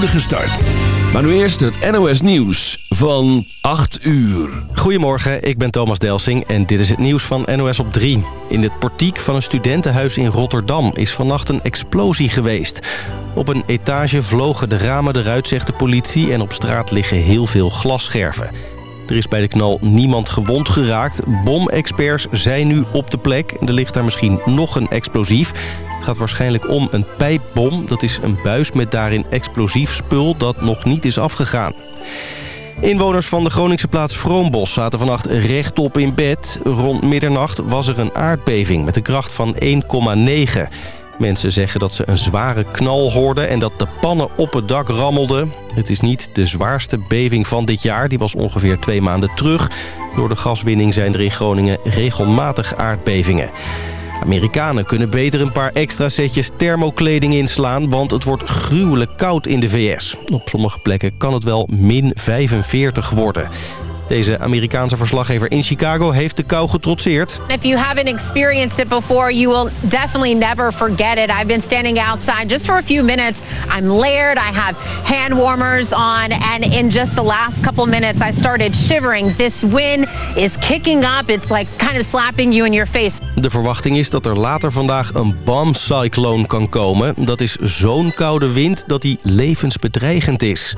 start. Maar nu eerst het NOS Nieuws van 8 uur. Goedemorgen, ik ben Thomas Delsing en dit is het nieuws van NOS op 3. In het portiek van een studentenhuis in Rotterdam is vannacht een explosie geweest. Op een etage vlogen de ramen eruit, zegt de politie... en op straat liggen heel veel glasscherven. Er is bij de knal niemand gewond geraakt. Bomexperts zijn nu op de plek. Er ligt daar misschien nog een explosief. Het gaat waarschijnlijk om een pijpbom. Dat is een buis met daarin explosief spul dat nog niet is afgegaan. Inwoners van de Groningse plaats Vroombos zaten vannacht rechtop in bed. Rond middernacht was er een aardbeving met een kracht van 1,9. Mensen zeggen dat ze een zware knal hoorden en dat de pannen op het dak rammelden. Het is niet de zwaarste beving van dit jaar. Die was ongeveer twee maanden terug. Door de gaswinning zijn er in Groningen regelmatig aardbevingen. Amerikanen kunnen beter een paar extra setjes thermokleding inslaan... want het wordt gruwelijk koud in de VS. Op sommige plekken kan het wel min 45 worden. Deze Amerikaanse verslaggever in Chicago heeft de kou getrotseerd. If you haven't experienced it before, you will definitely never forget it. I've been standing outside just for a few minutes. I'm layered, I have hand warmers on, and in just the last couple minutes I started shivering. This wind is kicking up. It's like kind of slapping you in your face. De verwachting is dat er later vandaag een bombcyclone kan komen. Dat is zo'n koude wind dat die levensbedreigend is.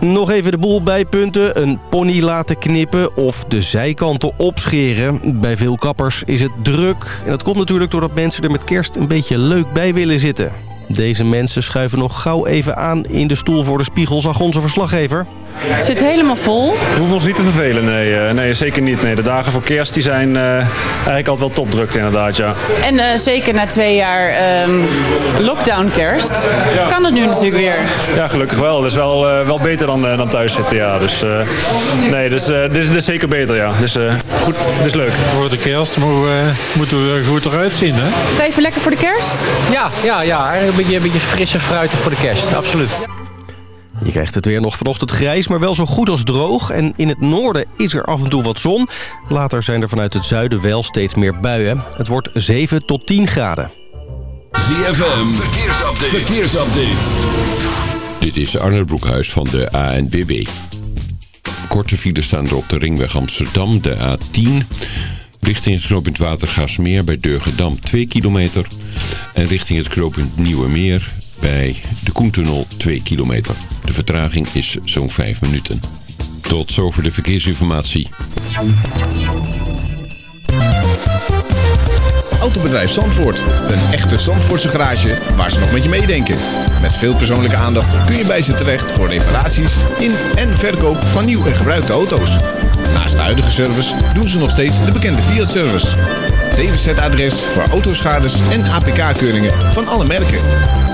Nog even de boel bijpunten. Een pony laten knippen of de zijkanten opscheren. Bij veel kappers is het druk. En dat komt natuurlijk doordat mensen er met kerst een beetje leuk bij willen zitten. Deze mensen schuiven nog gauw even aan in de stoel voor de spiegel, zag onze verslaggever. Het zit helemaal vol. We hoeven ons niet te vervelen, nee, eh, nee zeker niet. Nee, de dagen voor kerst die zijn eh, eigenlijk altijd wel topdruk inderdaad, ja. En uh, zeker na twee jaar um, lockdown kerst kan het nu natuurlijk weer. Ja, gelukkig wel. Dat is wel, uh, wel beter dan, dan thuis zitten, ja. Dus nee, dus, dit, is, dit is zeker beter, ja. Dus goed, dit is leuk. Voor de kerst moeten we er goed eruit zien, hè? Even lekker voor de kerst? Ja, ja, ja. Een beetje, een beetje frisse fruitig voor de kerst, absoluut. Je krijgt het weer nog vanochtend grijs, maar wel zo goed als droog. En in het noorden is er af en toe wat zon. Later zijn er vanuit het zuiden wel steeds meer buien. Het wordt 7 tot 10 graden. ZFM, verkeersupdate. verkeersupdate. Dit is Arne Broekhuis van de ANBB. Korte files staan er op de ringweg Amsterdam, de A10... Richting het knooppunt Watergaasmeer bij Durgedam 2 kilometer. En richting het knooppunt Nieuwe Meer bij de Koentunnel 2 kilometer. De vertraging is zo'n 5 minuten. Tot zover de verkeersinformatie. Autobedrijf Zandvoort. Een echte Zandvoortse garage waar ze nog met je meedenken. Met veel persoonlijke aandacht kun je bij ze terecht voor reparaties in en verkoop van nieuw en gebruikte auto's. Naast de huidige service doen ze nog steeds de bekende Fiat-service. DWZ-adres voor autoschades en APK-keuringen van alle merken.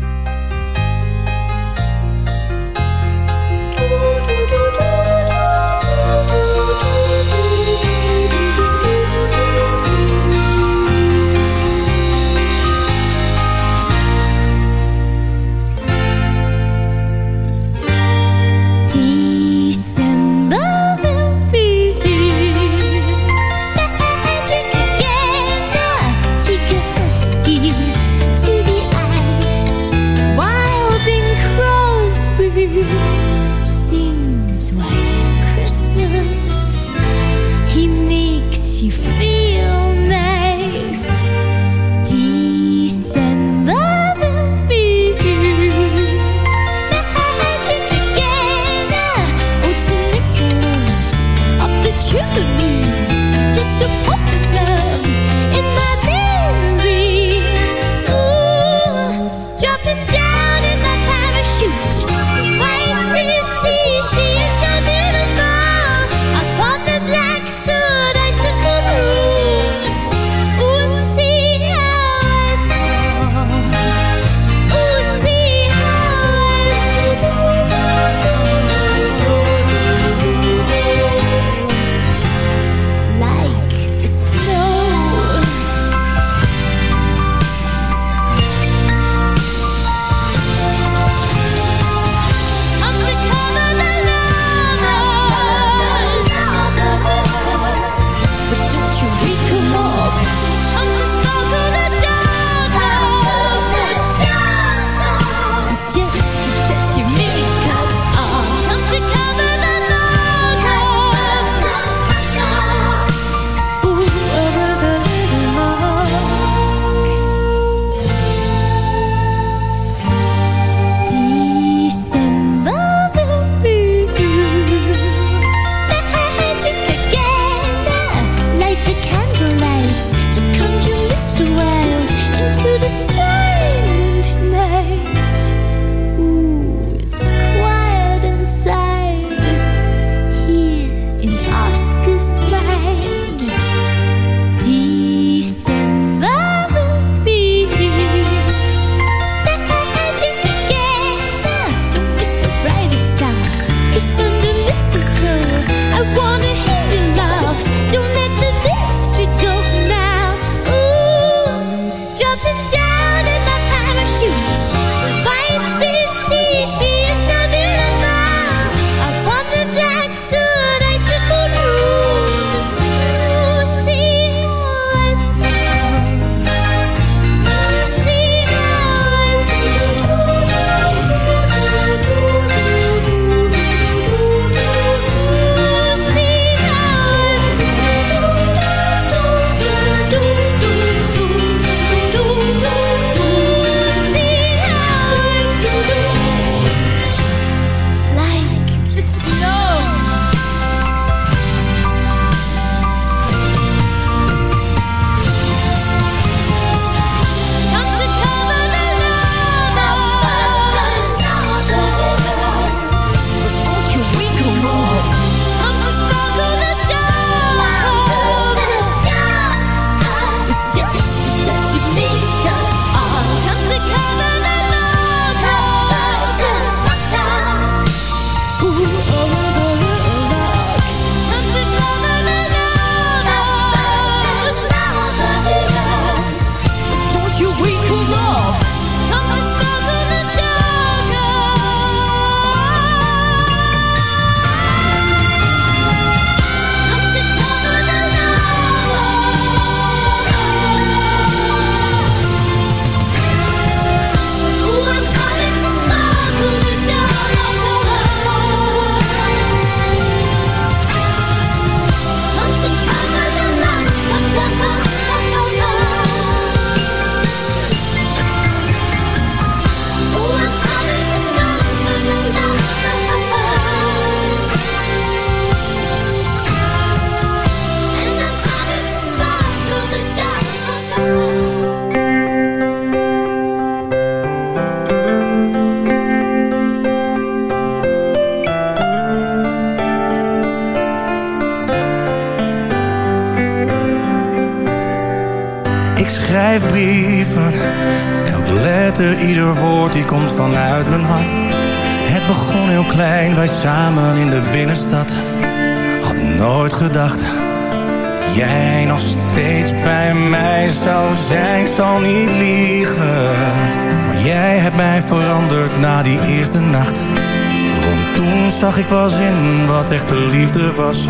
zag ik wel in wat echte liefde was.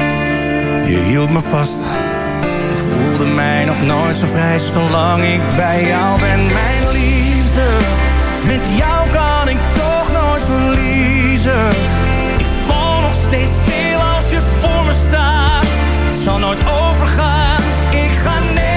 Je hield me vast. Ik voelde mij nog nooit zo vrij zolang ik bij jou ben. Mijn liefde, met jou kan ik toch nooit verliezen. Ik val nog steeds stil als je voor me staat. Het zal nooit overgaan, ik ga neer.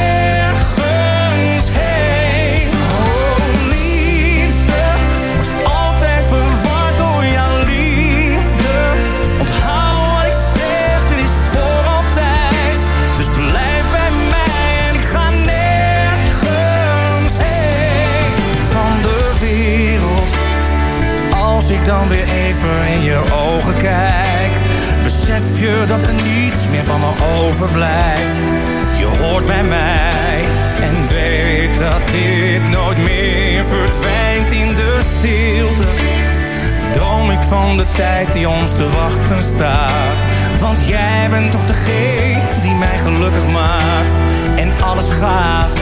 ben toch degene die mij gelukkig maakt. En alles gaat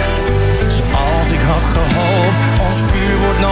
zoals ik had gehoopt. Ons vuur wordt nooit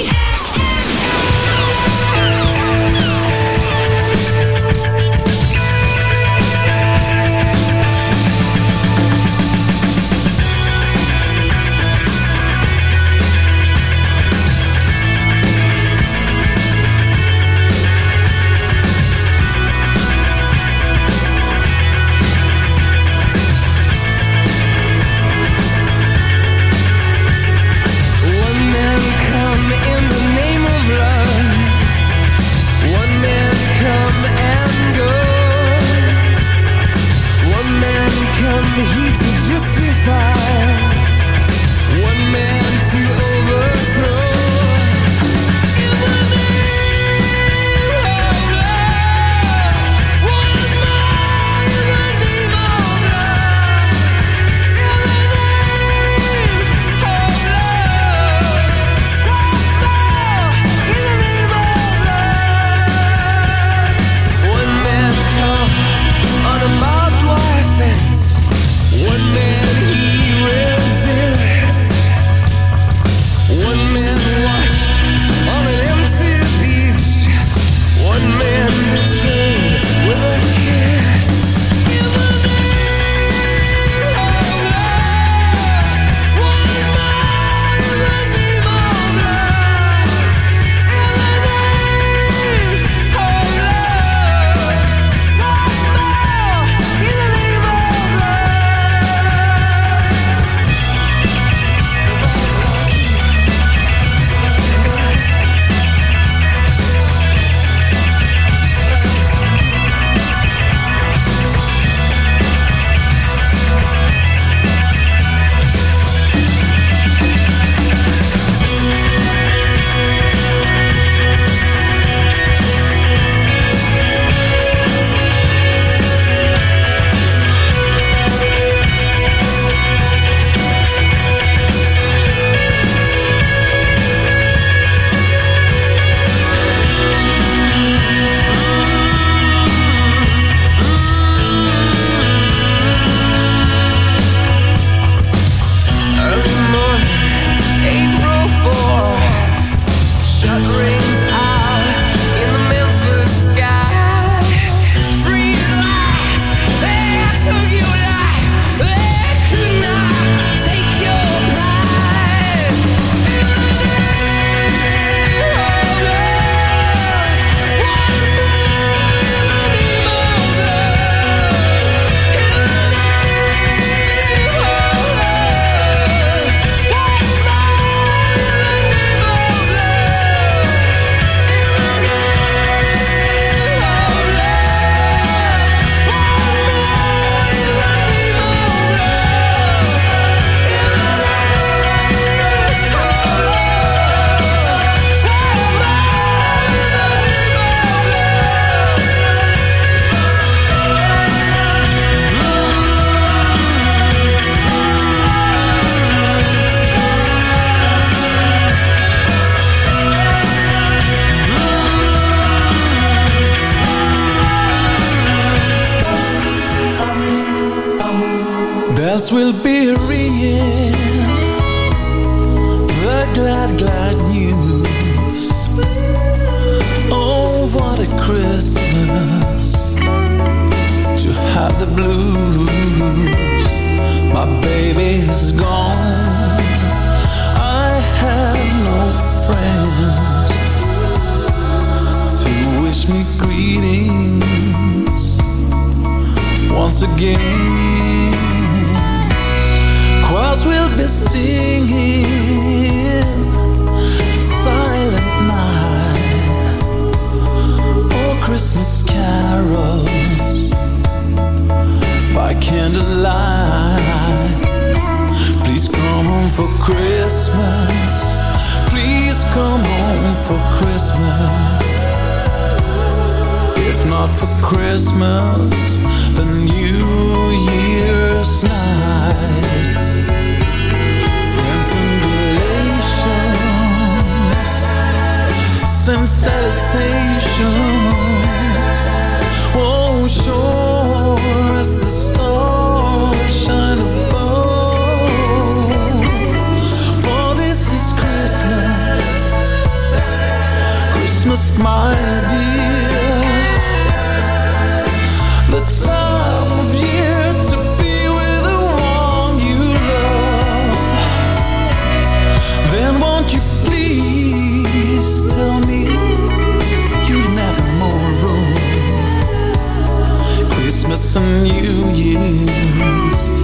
some new years.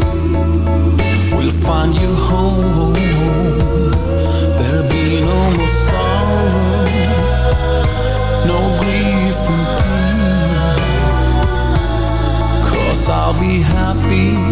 We'll find you home. There'll be no more sorrow No grief and pain. Cause I'll be happy.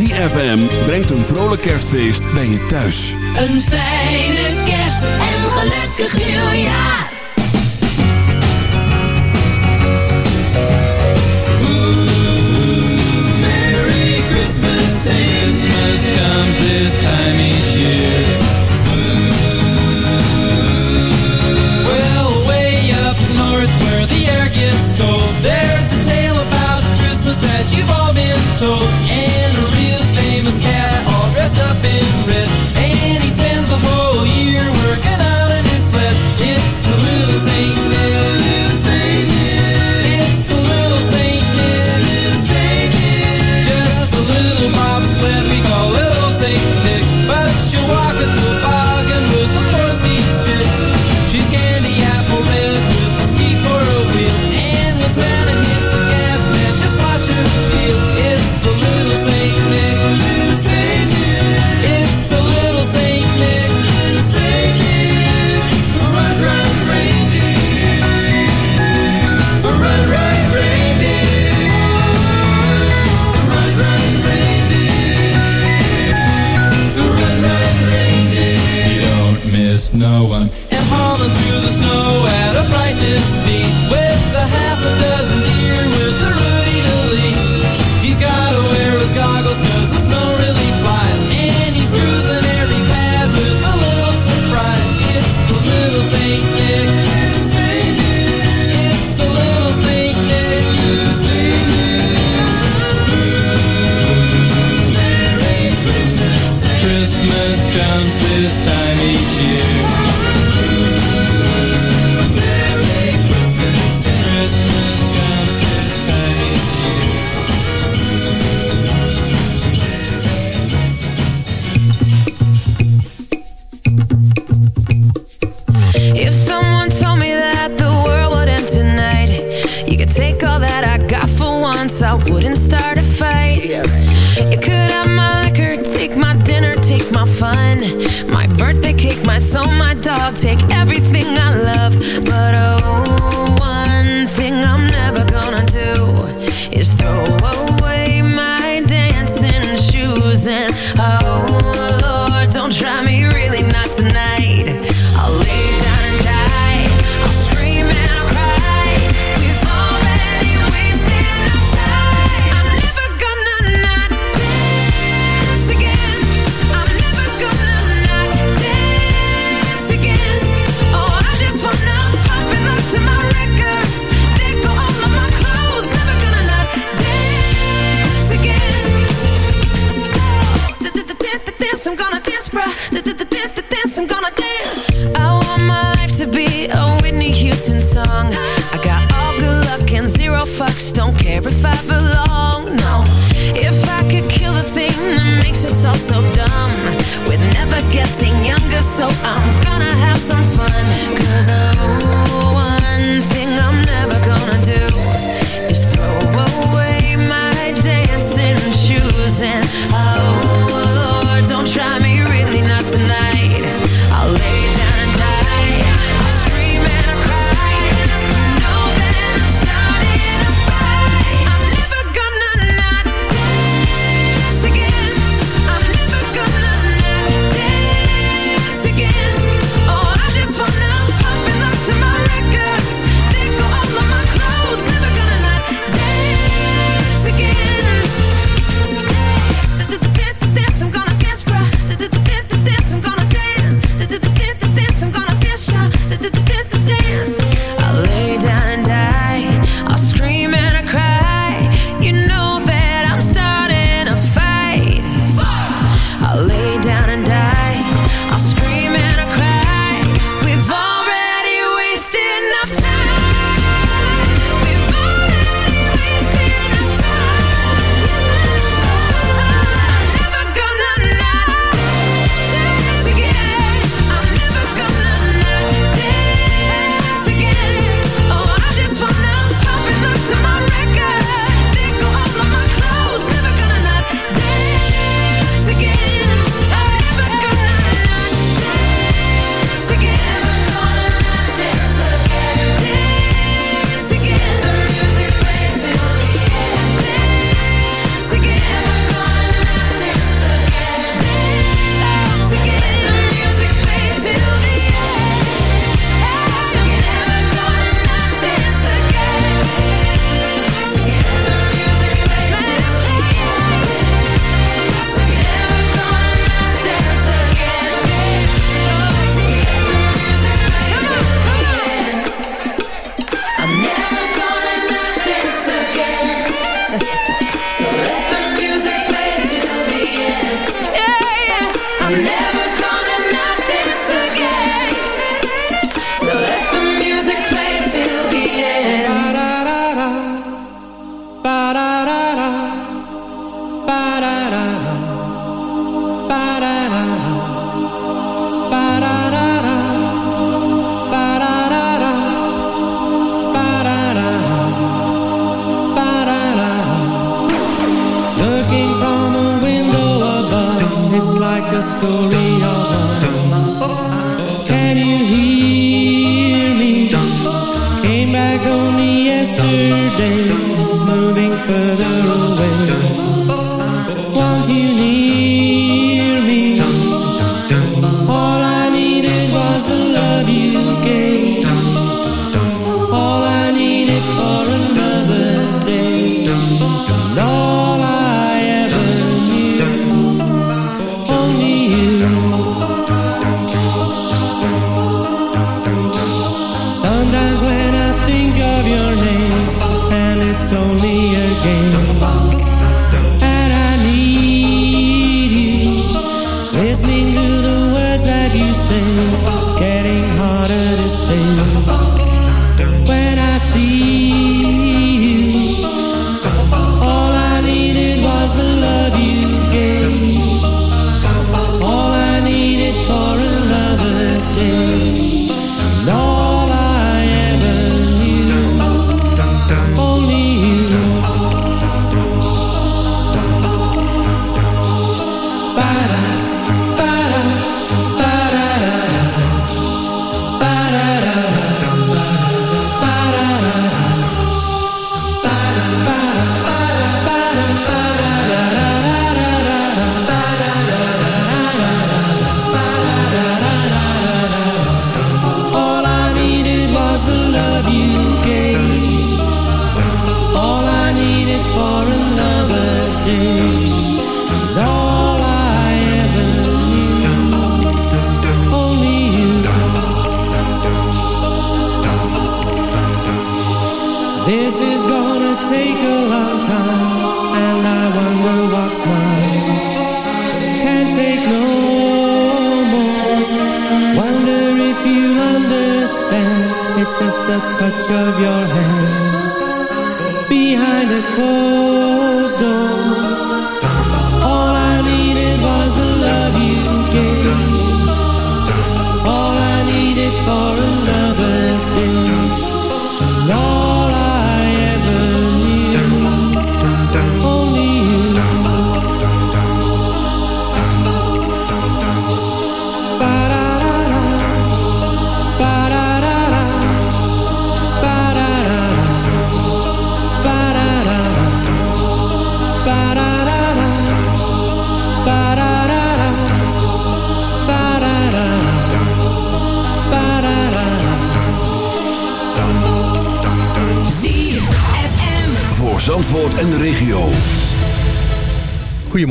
ZFM brengt een vrolijk kerstfeest bij je thuis. Een fijne kerst en een gelukkig nieuwjaar. Merry Christmas, Christmas comes this time each year. Well, way up north where the air gets cold, that you've all been told. And a real famous cat, all dressed up in red. And he spends the whole year working out in his sled. It's the losing net. no one.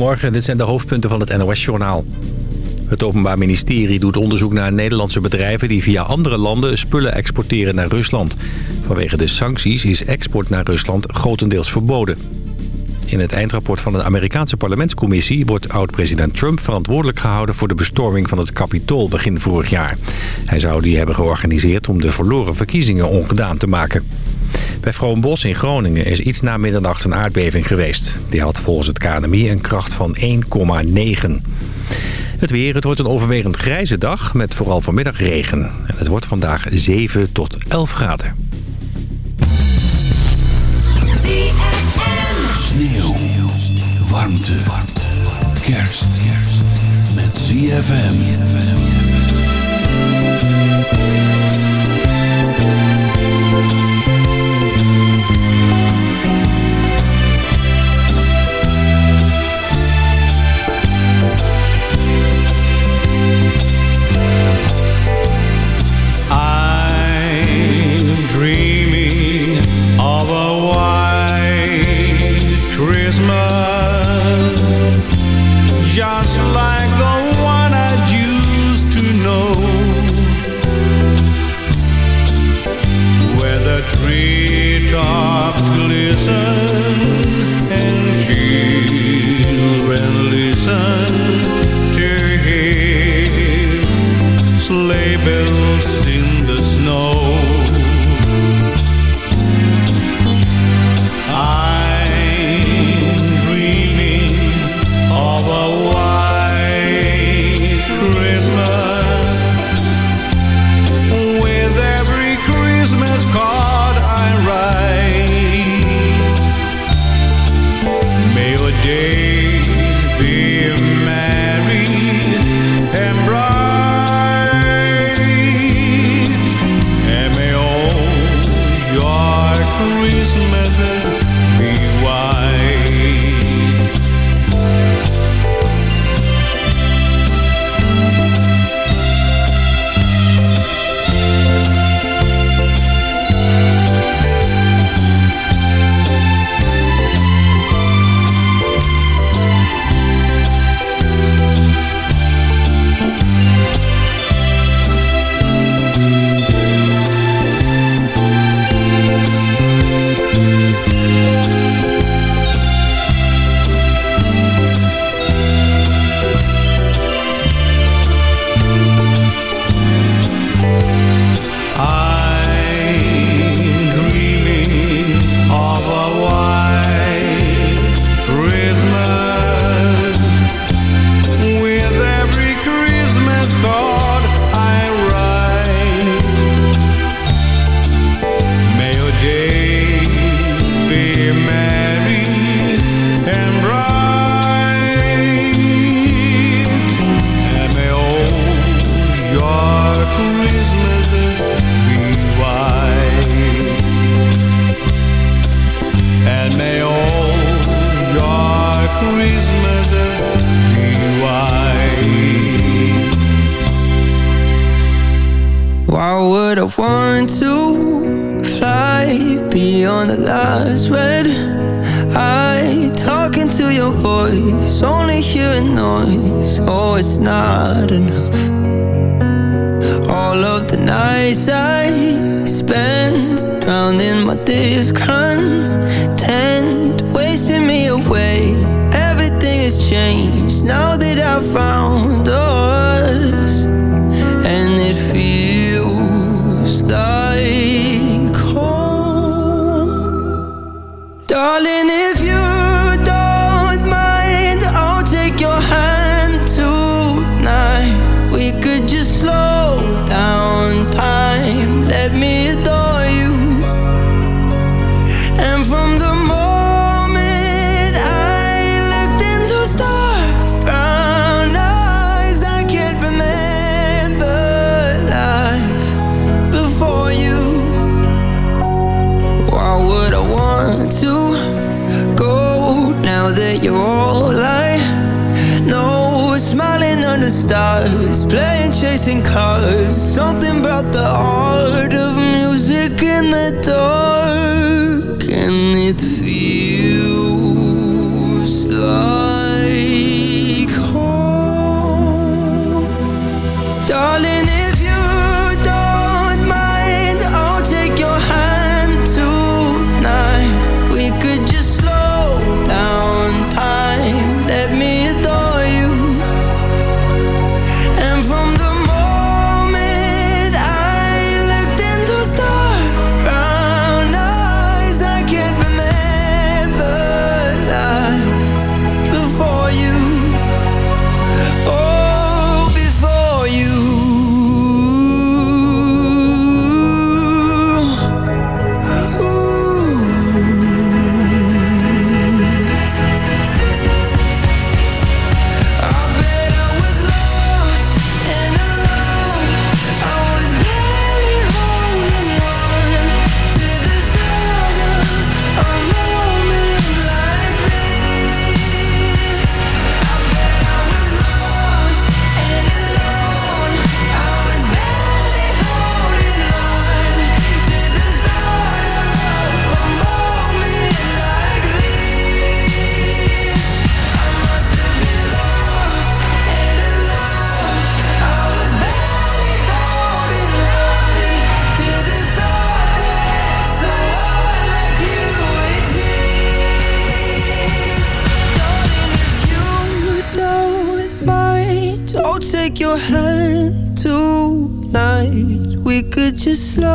Goedemorgen, dit zijn de hoofdpunten van het NOS-journaal. Het Openbaar Ministerie doet onderzoek naar Nederlandse bedrijven... die via andere landen spullen exporteren naar Rusland. Vanwege de sancties is export naar Rusland grotendeels verboden. In het eindrapport van de Amerikaanse parlementscommissie... wordt oud-president Trump verantwoordelijk gehouden... voor de bestorming van het Capitool begin vorig jaar. Hij zou die hebben georganiseerd om de verloren verkiezingen ongedaan te maken. Bij Vroonbos in Groningen is iets na middernacht een aardbeving geweest. Die had volgens het KNMI een kracht van 1,9. Het weer, het wordt een overwegend grijze dag met vooral vanmiddag regen. En het wordt vandaag 7 tot 11 graden. Sneeuw. Warmte. Kerst. Met ZFM. Sharps glisten just slow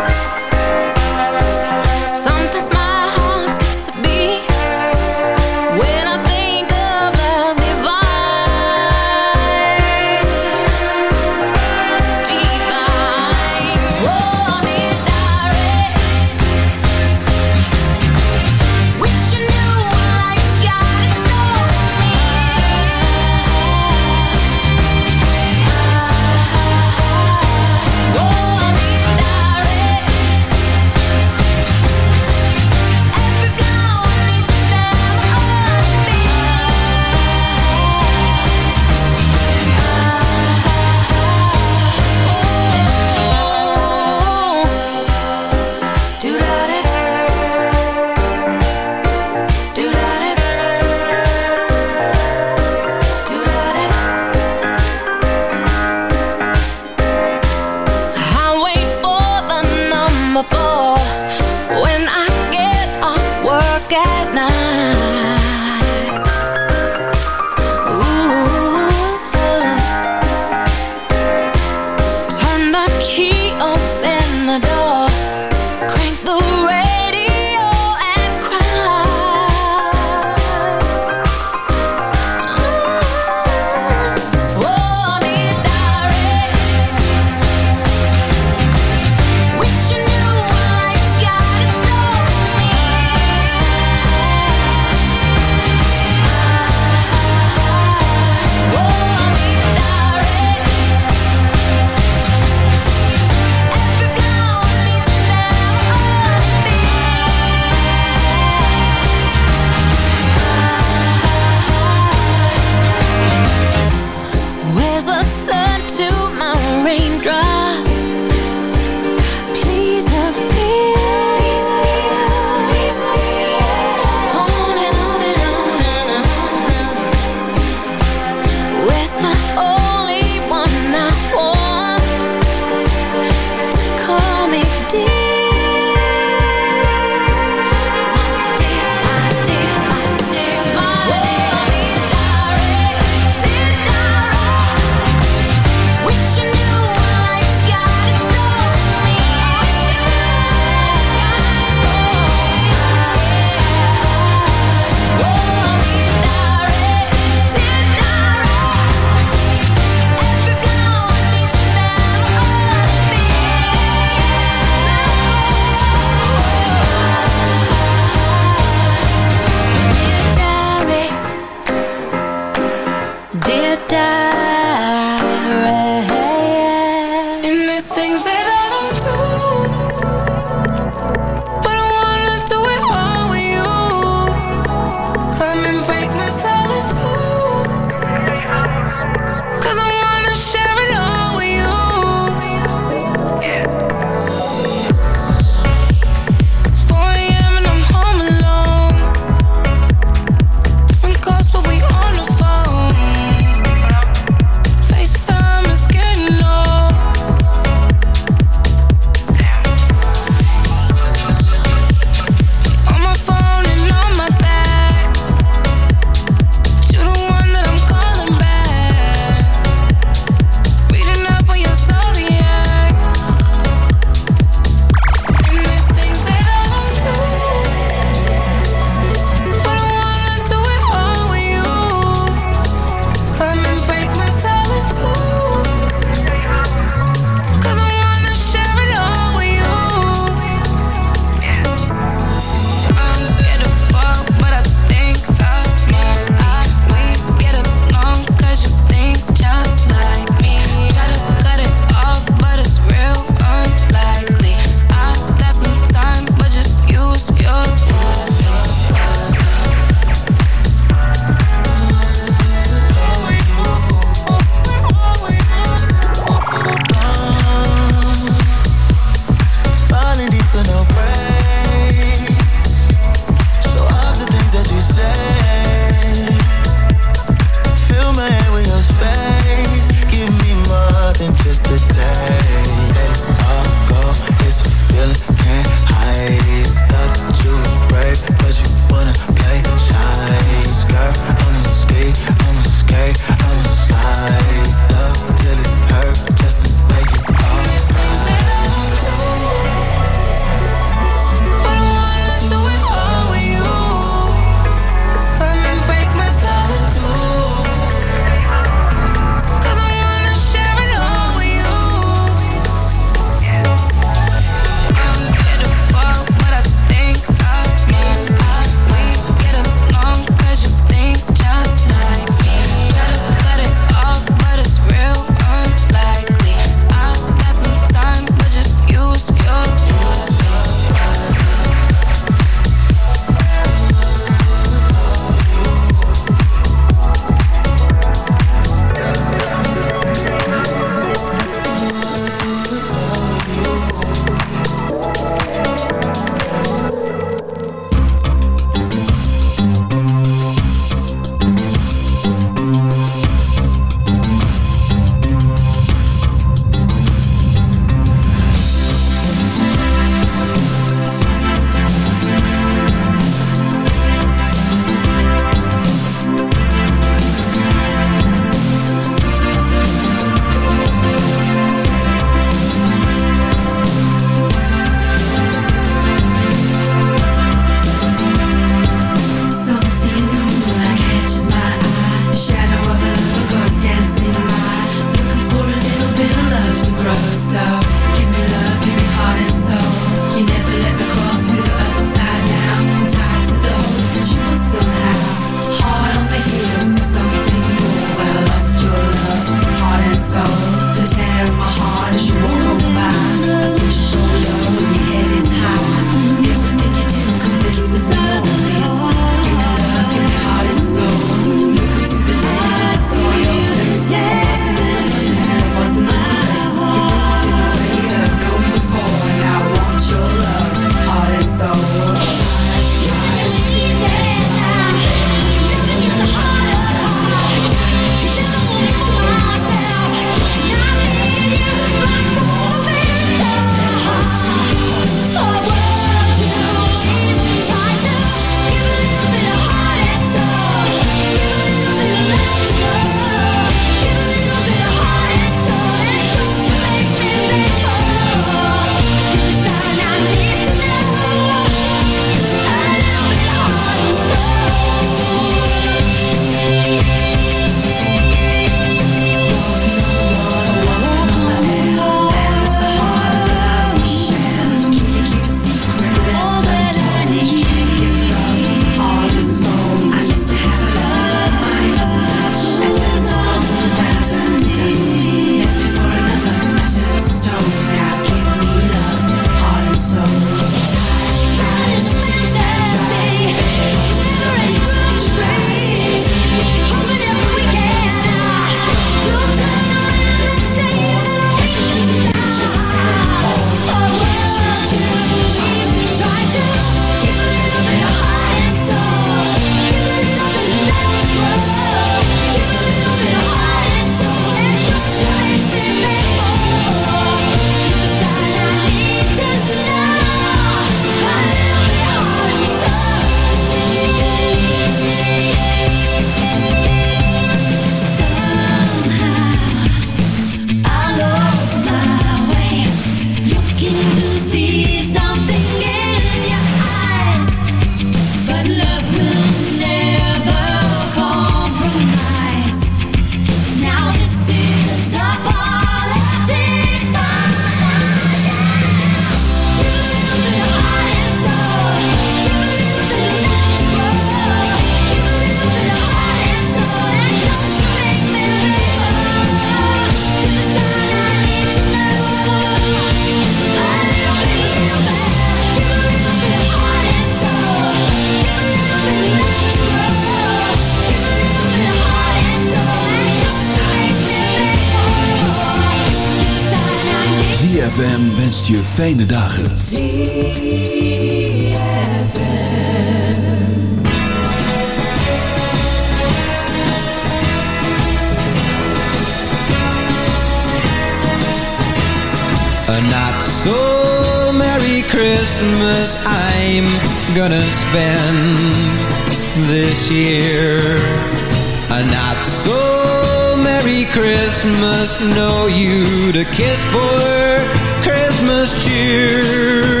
Christmas, no you to kiss for Christmas cheer.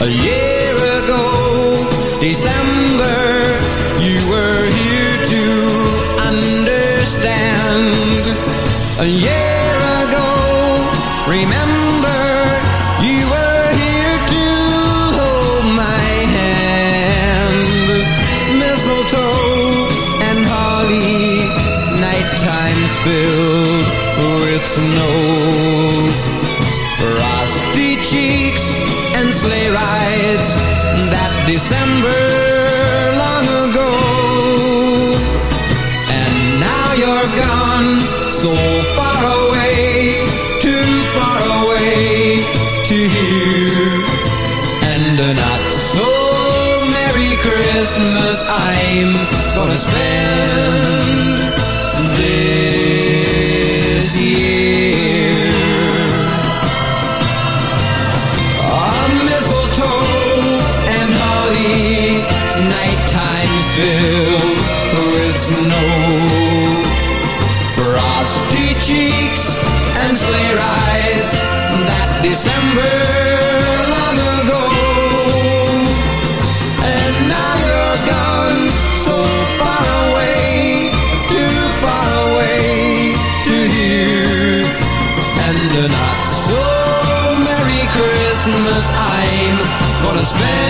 A year ago, December, you were here to understand. A promised.